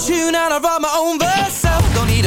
Tune and I write my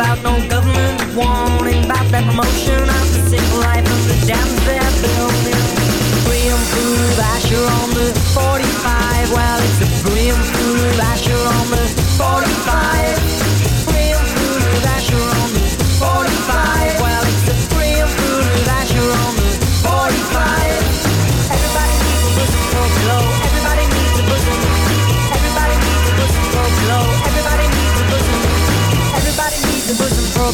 about no government warning about that promotion of the civil life of the damn fair building. Free and prove Asher on the 45.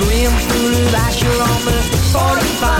Swim through the basher on the 45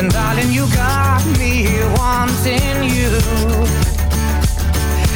And darling, you got me wanting you.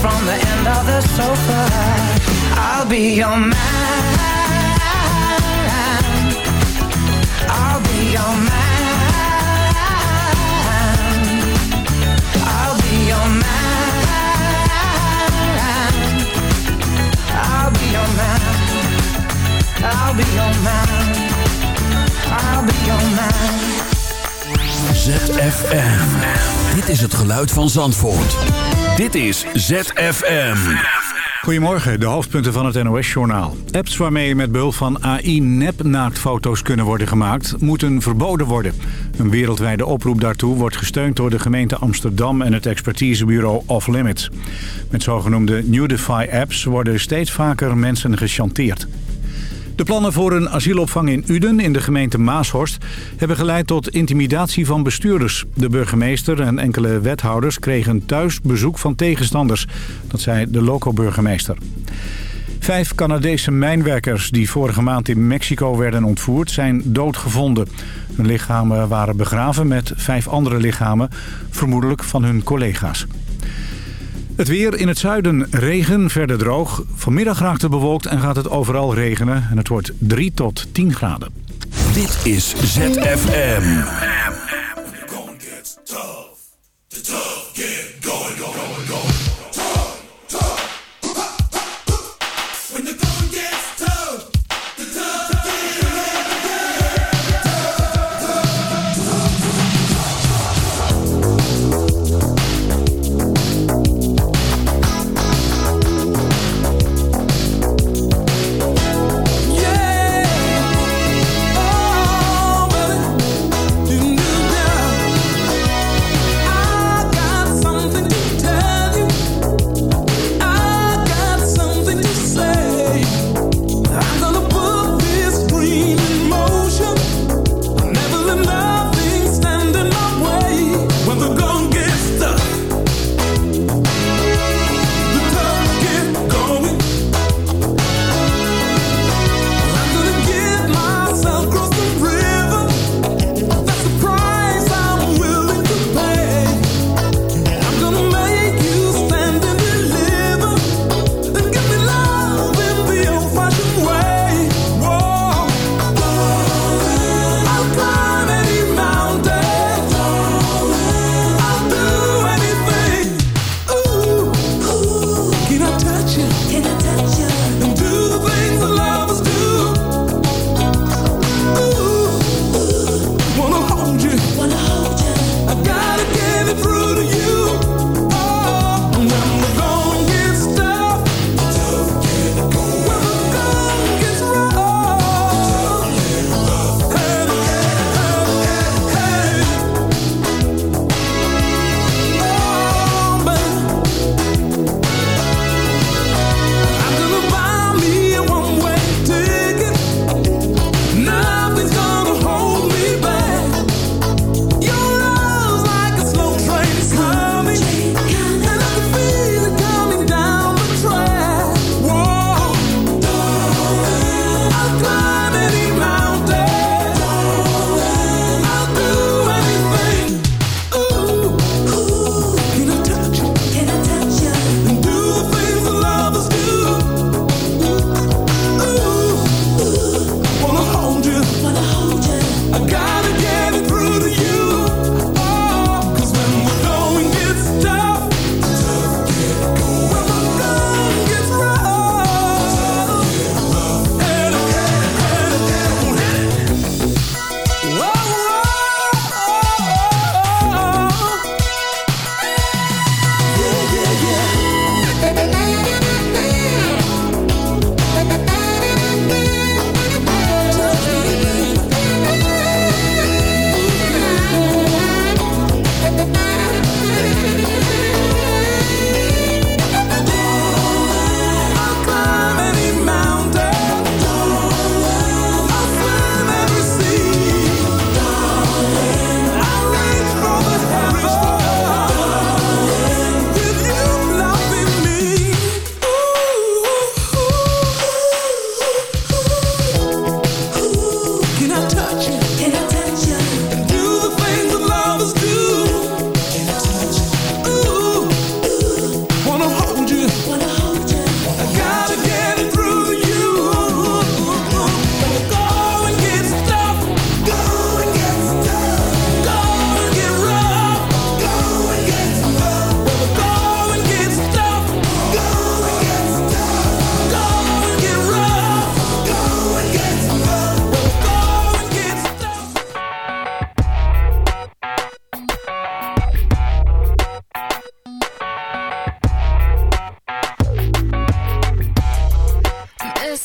From the end of the sofa. I'll be your man. I'll be your man. I'll be your man. I'll be your man. I'll be your man. I'll be your man. ZFM. Dit is het geluid van Zandvoort. Dit is ZFM. Goedemorgen, de hoofdpunten van het NOS-journaal. Apps waarmee met behulp van AI nep-naaktfoto's kunnen worden gemaakt... moeten verboden worden. Een wereldwijde oproep daartoe wordt gesteund door de gemeente Amsterdam... en het expertisebureau Off Limits. Met zogenoemde Nudify-apps worden steeds vaker mensen gechanteerd. De plannen voor een asielopvang in Uden in de gemeente Maashorst... hebben geleid tot intimidatie van bestuurders. De burgemeester en enkele wethouders kregen thuis bezoek van tegenstanders. Dat zei de loco-burgemeester. Vijf Canadese mijnwerkers die vorige maand in Mexico werden ontvoerd... zijn doodgevonden. Hun lichamen waren begraven met vijf andere lichamen... vermoedelijk van hun collega's. Het weer in het zuiden regen, verder droog. Vanmiddag raakt het bewolkt en gaat het overal regenen. En het wordt 3 tot 10 graden. Dit is ZFM.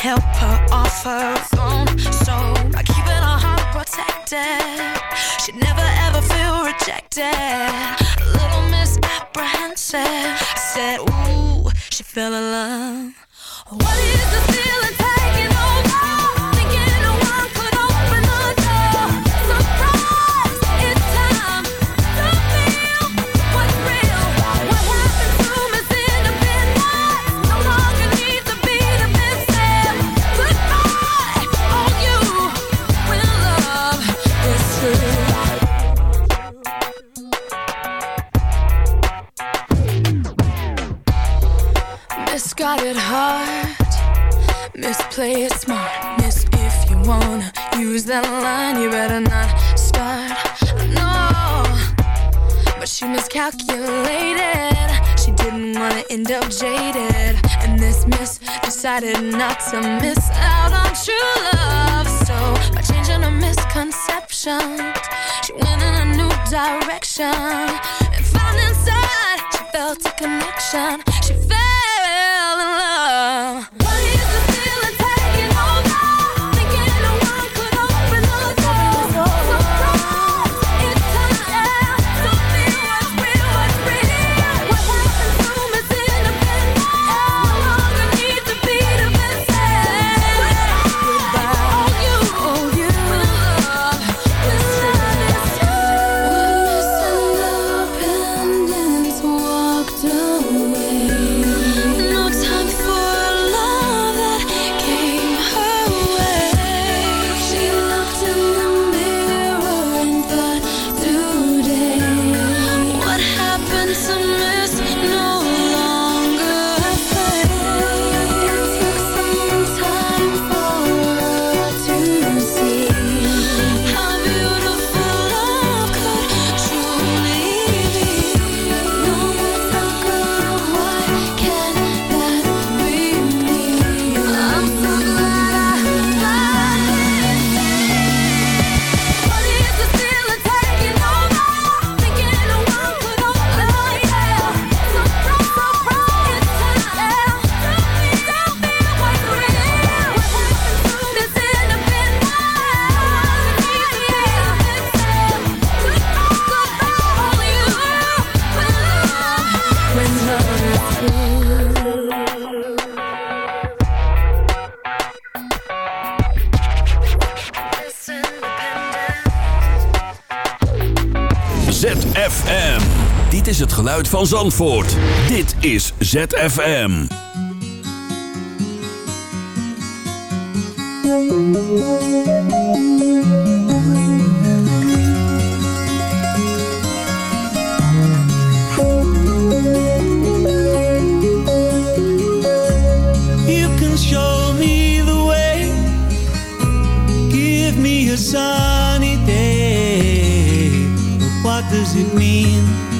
help her off her throne. So by keeping her heart protected, she'd never ever feel rejected. Little Miss Apprehensive said, Ooh, she fell in love. What is the feeling play it smart. Miss if you wanna use that line, you better not start. No, but she miscalculated. She didn't wanna end up jaded. And this miss decided not to miss out on true love. So by changing her misconceptions, she went in a new direction and found inside she felt a connection. She fell van Zandvoort. Dit is ZFM. You can show me the way. Give me a sunny day. But what does it mean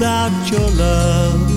without your love.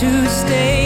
To stay